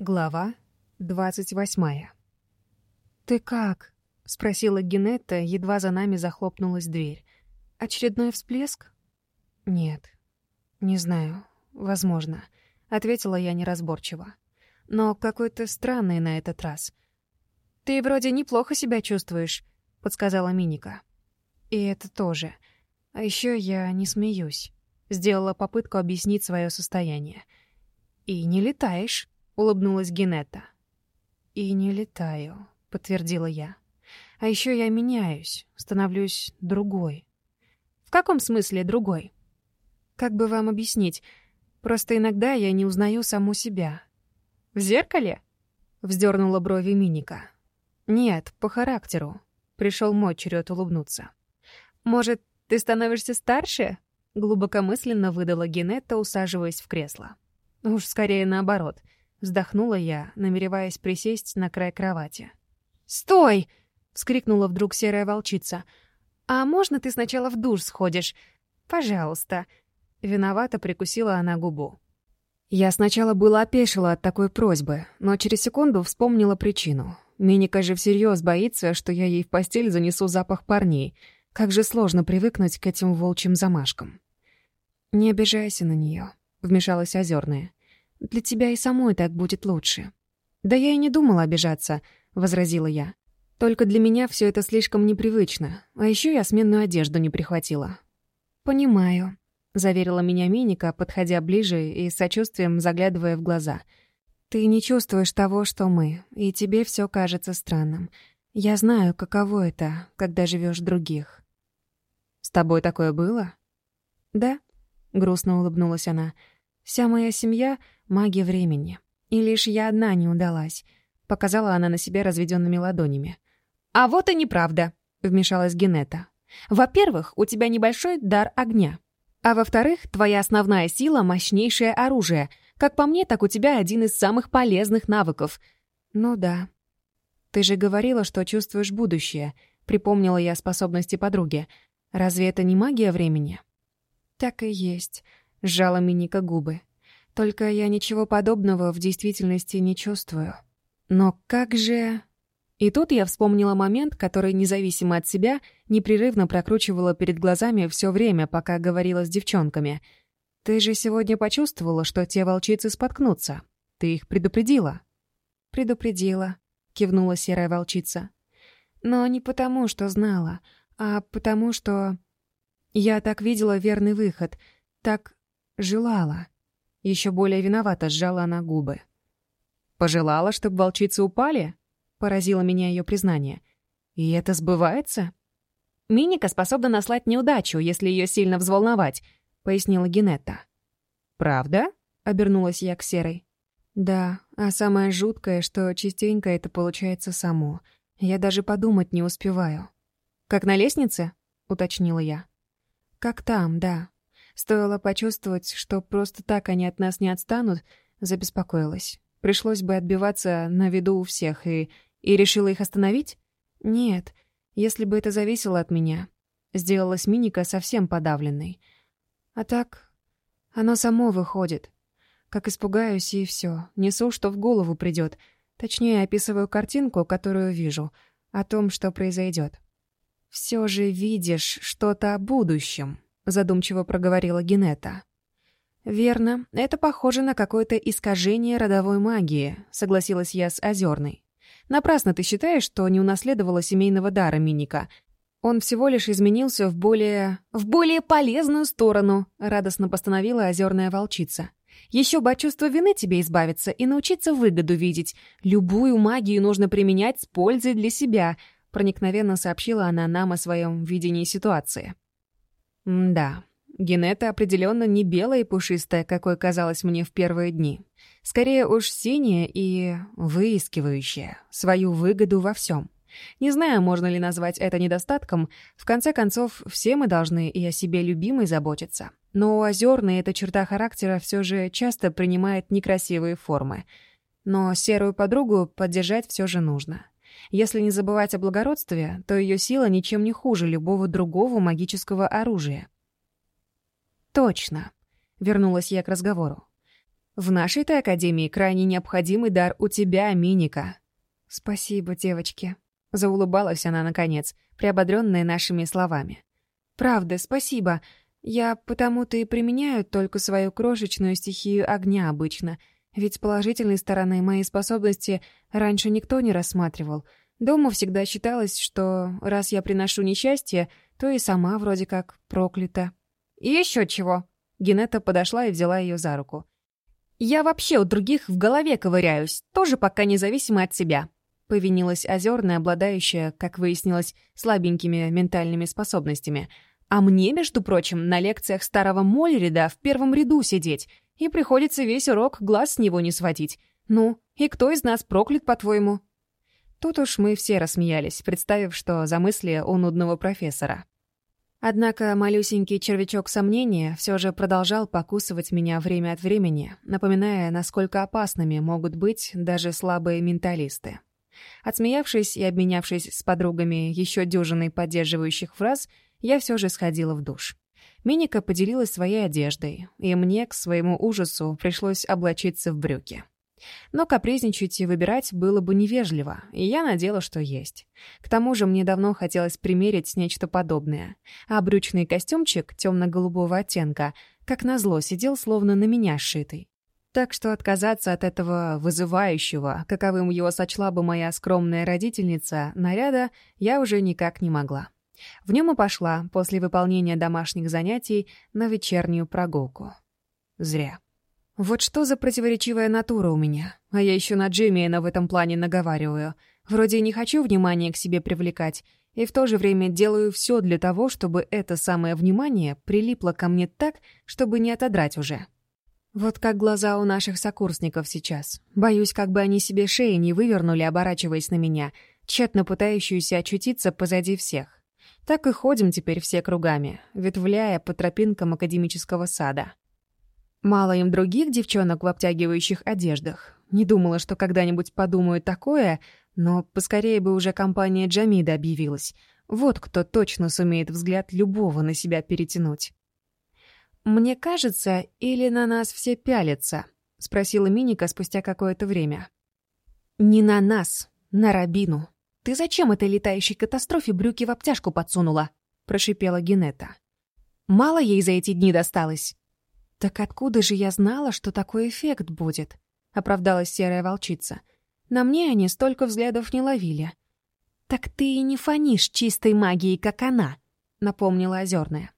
Глава двадцать восьмая. «Ты как?» — спросила Генетта, едва за нами захлопнулась дверь. «Очередной всплеск?» «Нет. Не знаю. Возможно», — ответила я неразборчиво. «Но какой-то странный на этот раз». «Ты вроде неплохо себя чувствуешь», — подсказала Миника. «И это тоже. А еще я не смеюсь». Сделала попытку объяснить свое состояние. «И не летаешь» улыбнулась Генетта. «И не летаю», — подтвердила я. «А еще я меняюсь, становлюсь другой». «В каком смысле другой?» «Как бы вам объяснить? Просто иногда я не узнаю саму себя». «В зеркале?» — вздернула брови Миника. «Нет, по характеру». Пришел мой черед улыбнуться. «Может, ты становишься старше?» — глубокомысленно выдала Генетта, усаживаясь в кресло. «Уж скорее наоборот — Вздохнула я, намереваясь присесть на край кровати. «Стой!» — вскрикнула вдруг серая волчица. «А можно ты сначала в душ сходишь? Пожалуйста!» Виновато прикусила она губу. Я сначала была опешила от такой просьбы, но через секунду вспомнила причину. Миника же всерьез боится, что я ей в постель занесу запах парней. Как же сложно привыкнуть к этим волчьим замашкам. «Не обижайся на нее», — вмешалась Озерная. Для тебя и самой так будет лучше». «Да я и не думала обижаться», — возразила я. «Только для меня все это слишком непривычно. А еще я сменную одежду не прихватила». «Понимаю», — заверила меня Миника, подходя ближе и с сочувствием заглядывая в глаза. «Ты не чувствуешь того, что мы, и тебе все кажется странным. Я знаю, каково это, когда живешь других». «С тобой такое было?» «Да», — грустно улыбнулась она, — Вся моя семья — магия времени. И лишь я одна не удалась. Показала она на себя разведенными ладонями. «А вот и неправда», — вмешалась Генета. «Во-первых, у тебя небольшой дар огня. А во-вторых, твоя основная сила — мощнейшее оружие. Как по мне, так у тебя один из самых полезных навыков». «Ну да». «Ты же говорила, что чувствуешь будущее», — припомнила я способности подруги. «Разве это не магия времени?» «Так и есть», сжала Миника губы. Только я ничего подобного в действительности не чувствую. Но как же... И тут я вспомнила момент, который, независимо от себя, непрерывно прокручивала перед глазами все время, пока говорила с девчонками. «Ты же сегодня почувствовала, что те волчицы споткнутся. Ты их предупредила?» «Предупредила», — кивнула серая волчица. «Но не потому, что знала, а потому, что...» «Я так видела верный выход, так «Желала». Еще более виновато сжала она губы. «Пожелала, чтобы волчицы упали?» — поразило меня ее признание. «И это сбывается?» «Миника способна наслать неудачу, если ее сильно взволновать», — пояснила Генетта. «Правда?» — обернулась я к Серой. «Да, а самое жуткое, что частенько это получается само. Я даже подумать не успеваю». «Как на лестнице?» — уточнила я. «Как там, да», Стоило почувствовать, что просто так они от нас не отстанут, забеспокоилась. Пришлось бы отбиваться на виду у всех и... И решила их остановить? Нет, если бы это зависело от меня. Сделалась мимика совсем подавленной. А так... Оно само выходит. Как испугаюсь, и все. Несу, что в голову придет. Точнее, описываю картинку, которую вижу. О том, что произойдет. Все же видишь что-то о будущем задумчиво проговорила Генета. «Верно, это похоже на какое-то искажение родовой магии», — согласилась я с Озерной. «Напрасно ты считаешь, что не унаследовала семейного дара Миника. Он всего лишь изменился в более... в более полезную сторону», — радостно постановила Озерная волчица. «Еще бы от чувства вины тебе избавиться и научиться выгоду видеть. Любую магию нужно применять с пользой для себя», — проникновенно сообщила она нам о своем видении ситуации да, Генета определенно не белая и пушистая, какой казалось мне в первые дни. Скорее уж синяя и выискивающая свою выгоду во всем. Не знаю, можно ли назвать это недостатком, в конце концов, все мы должны и о себе любимой заботиться. Но у озерной эта черта характера все же часто принимает некрасивые формы. Но серую подругу поддержать все же нужно. Если не забывать о благородстве, то ее сила ничем не хуже любого другого магического оружия. «Точно», — вернулась я к разговору. «В нашей-то академии крайне необходимый дар у тебя, Миника». «Спасибо, девочки», — заулыбалась она наконец, приободрённая нашими словами. «Правда, спасибо. Я потому-то и применяю только свою крошечную стихию огня обычно — ведь положительной стороны моей способности раньше никто не рассматривал. Дома всегда считалось, что раз я приношу несчастье, то и сама вроде как проклята. «И еще чего!» Генета подошла и взяла ее за руку. «Я вообще у других в голове ковыряюсь, тоже пока независимо от себя», — повинилась озерная, обладающая, как выяснилось, слабенькими ментальными способностями. «А мне, между прочим, на лекциях старого Мольрида в первом ряду сидеть — и приходится весь урок глаз с него не сводить. Ну, и кто из нас проклят, по-твоему?» Тут уж мы все рассмеялись, представив, что за мысли у нудного профессора. Однако малюсенький червячок сомнения все же продолжал покусывать меня время от времени, напоминая, насколько опасными могут быть даже слабые менталисты. Отсмеявшись и обменявшись с подругами еще дюжиной поддерживающих фраз, я все же сходила в душ. Миника поделилась своей одеждой, и мне, к своему ужасу, пришлось облачиться в брюки. Но капризничать и выбирать было бы невежливо, и я надела, что есть. К тому же мне давно хотелось примерить нечто подобное, а брючный костюмчик темно-голубого оттенка, как назло, сидел словно на меня сшитый. Так что отказаться от этого вызывающего, каковым его сочла бы моя скромная родительница, наряда я уже никак не могла. В нем и пошла после выполнения домашних занятий на вечернюю прогулку. Зря. Вот что за противоречивая натура у меня, а я еще на Джиммиена в этом плане наговариваю. Вроде не хочу внимание к себе привлекать, и в то же время делаю все для того, чтобы это самое внимание прилипло ко мне так, чтобы не отодрать уже. Вот как глаза у наших сокурсников сейчас. Боюсь, как бы они себе шеи не вывернули, оборачиваясь на меня, тщетно пытающуюся очутиться позади всех. Так и ходим теперь все кругами, ветвляя по тропинкам академического сада. Мало им других девчонок в обтягивающих одеждах. Не думала, что когда-нибудь подумаю такое, но поскорее бы уже компания Джамида объявилась. Вот кто точно сумеет взгляд любого на себя перетянуть. «Мне кажется, или на нас все пялятся?» — спросила Миника спустя какое-то время. «Не на нас, на Рабину» ты зачем этой летающей катастрофе брюки в обтяжку подсунула?» — прошипела Генета. «Мало ей за эти дни досталось». «Так откуда же я знала, что такой эффект будет?» — оправдалась серая волчица. «На мне они столько взглядов не ловили». «Так ты и не фонишь чистой магией, как она», — напомнила Озерная.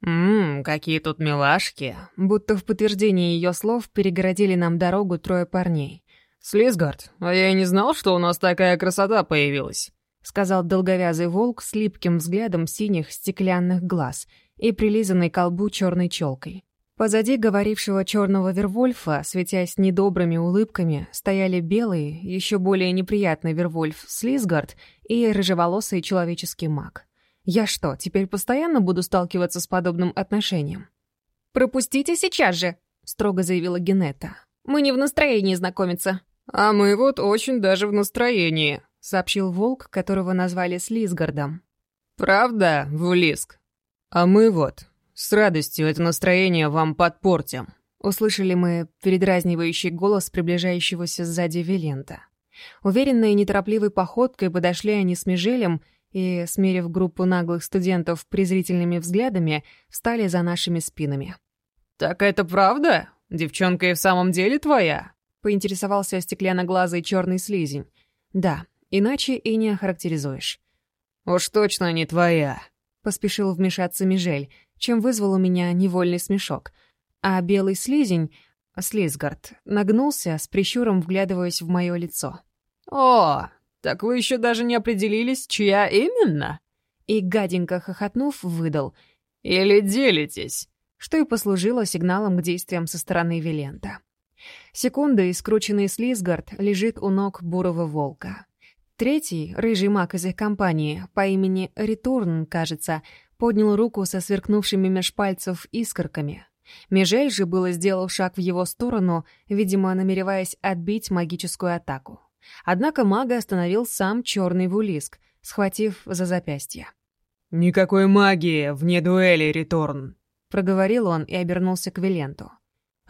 «Ммм, какие тут милашки!» Будто в подтверждение ее слов перегородили нам дорогу трое парней. «Слизгард, а я и не знал, что у нас такая красота появилась», — сказал долговязый волк с липким взглядом синих стеклянных глаз и прилизанной к колбу черной челкой. Позади говорившего черного Вервольфа, светясь недобрыми улыбками, стояли белый, еще более неприятный Вервольф Слизгард и рыжеволосый человеческий маг. «Я что, теперь постоянно буду сталкиваться с подобным отношением?» «Пропустите сейчас же!» — строго заявила Генета. «Мы не в настроении знакомиться». «А мы вот очень даже в настроении», — сообщил волк, которого назвали Слизгардом. «Правда, Влиск?» «А мы вот. С радостью это настроение вам подпортим», — услышали мы передразнивающий голос приближающегося сзади Вилента. Уверенной и неторопливой походкой подошли они с Межелем и, смерив группу наглых студентов презрительными взглядами, встали за нашими спинами. «Так это правда? Девчонка и в самом деле твоя?» поинтересовался остекленно глазой черный слизень. «Да, иначе и не охарактеризуешь». «Уж точно не твоя», — поспешил вмешаться Межель, чем вызвал у меня невольный смешок. А белый слизень, Слизгард, нагнулся, с прищуром вглядываясь в мое лицо. «О, так вы еще даже не определились, чья именно?» И, гаденько хохотнув, выдал. «Или делитесь?» Что и послужило сигналом к действиям со стороны Вилента. Секунда, и скрученный Слизгард лежит у ног бурого волка. Третий, рыжий маг из их компании, по имени Ритурн, кажется, поднял руку со сверкнувшими меж пальцев искорками. Межель же было сделал шаг в его сторону, видимо, намереваясь отбить магическую атаку. Однако мага остановил сам черный вулиск, схватив за запястье. «Никакой магии вне дуэли, Риторн!» — проговорил он и обернулся к Виленту.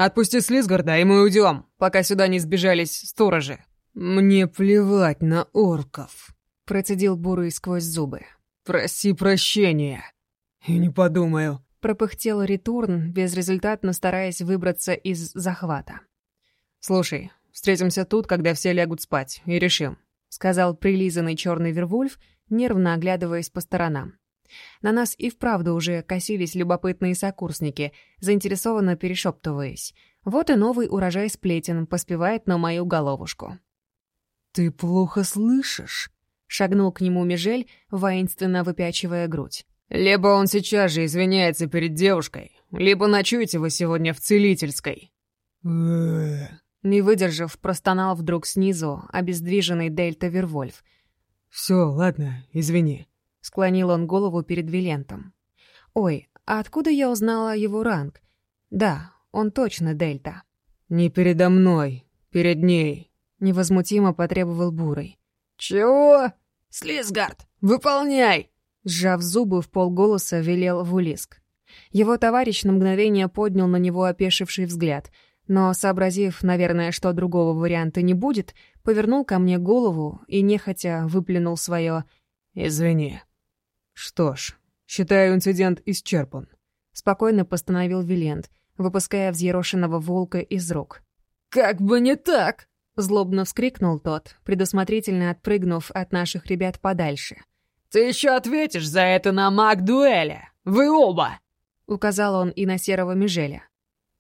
Отпусти Слизгарда, и мы уйдем, пока сюда не сбежались сторожи». «Мне плевать на орков», — процедил Бурый сквозь зубы. «Проси прощения». «И не подумаю», — пропыхтел Ритурн, безрезультатно стараясь выбраться из захвата. «Слушай, встретимся тут, когда все лягут спать, и решим», — сказал прилизанный черный Вервульф, нервно оглядываясь по сторонам. На нас и вправду уже косились любопытные сокурсники, заинтересованно перешептываясь. Вот и новый урожай сплетен поспевает на мою головушку. «Ты плохо слышишь?» — шагнул к нему Межель, воинственно выпячивая грудь. «Либо он сейчас же извиняется перед девушкой, Склонил он голову перед Вилентом. «Ой, а откуда я узнала его ранг? Да, он точно Дельта». «Не передо мной, перед ней», — невозмутимо потребовал Бурый. «Чего? Слизгард, выполняй!» Сжав зубы, в полголоса велел Вулиск. Его товарищ на мгновение поднял на него опешивший взгляд, но, сообразив, наверное, что другого варианта не будет, повернул ко мне голову и нехотя выплюнул свое «Извини». Что ж, считаю инцидент исчерпан. Спокойно постановил Вилент, выпуская взъерошенного волка из рук. «Как бы не так!» Злобно вскрикнул тот, предусмотрительно отпрыгнув от наших ребят подальше. «Ты еще ответишь за это на маг-дуэли! Вы оба!» Указал он и на серого межеля.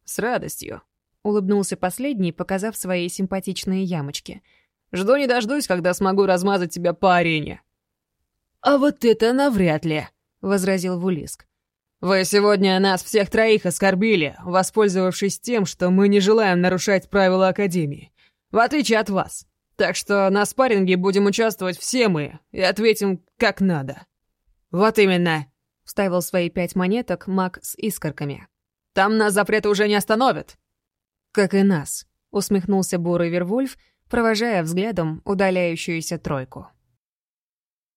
«С радостью!» Улыбнулся последний, показав свои симпатичные ямочки. «Жду не дождусь, когда смогу размазать тебя по арене!» «А вот это навряд ли», — возразил Вулиск. «Вы сегодня нас всех троих оскорбили, воспользовавшись тем, что мы не желаем нарушать правила Академии, в отличие от вас. Так что на спарринге будем участвовать все мы и ответим как надо». «Вот именно», — вставил свои пять монеток маг с искорками. «Там нас запреты уже не остановят». «Как и нас», — усмехнулся бурый Вервольф, провожая взглядом удаляющуюся тройку.